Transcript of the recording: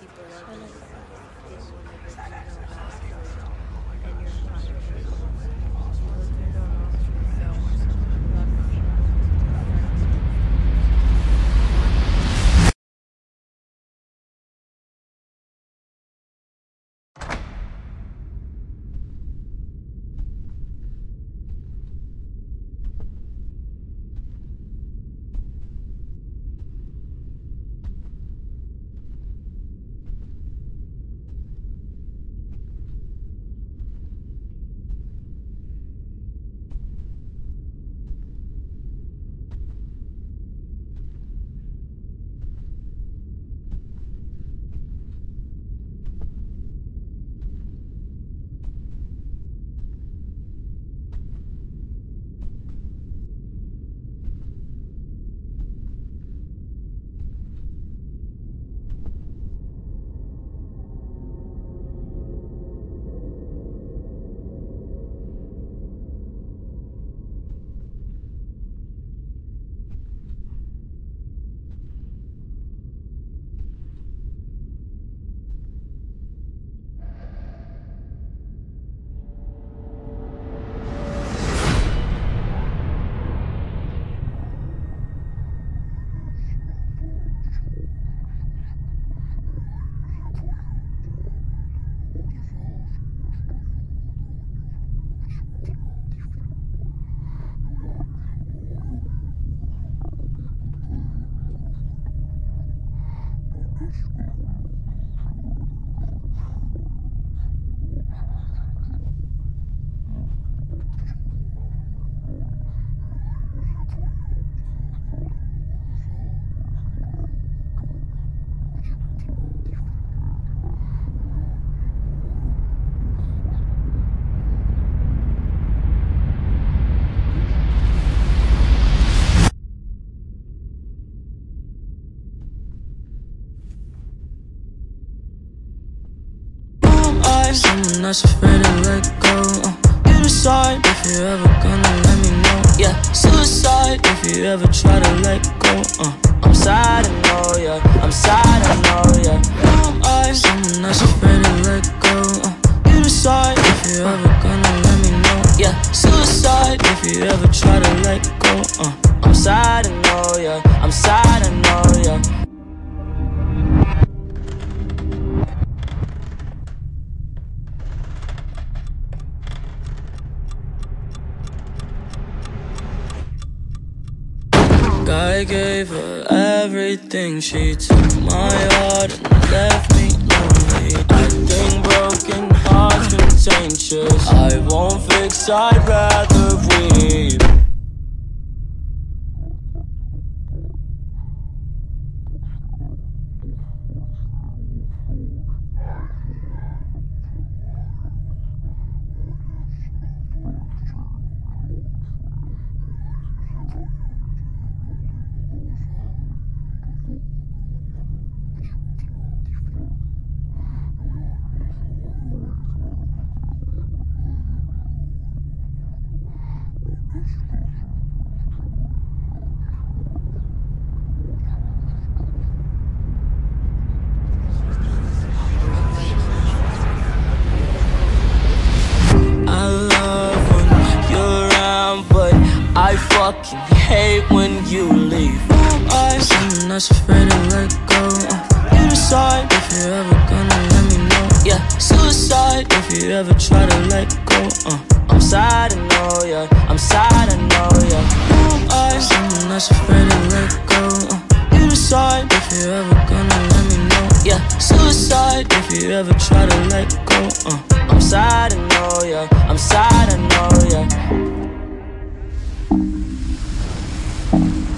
People love you. They will never know about you. Someone that's afraid to let go. Uh, you decide if you're ever gonna let me know. Yeah, suicide if you ever try to let go. Uh, I'm sad, I know, yeah. I'm sad, I know, yeah. I gave her everything She took. My heart and left me lonely I think broken hearts contentious. I won't fix, I'd rather weep fucking hate when you leave. I'm that's afraid to let go. You decide if you're ever gonna let me know. Yeah, suicide. If you ever try to let go uh, I'm sad, I know, yeah I'm sad, I know, yeah I? Someone that's afraid to let go uh, You decide if you're ever gonna let me know. Yeah, suicide. If you ever try to let go uh, I'm sad, Thank you.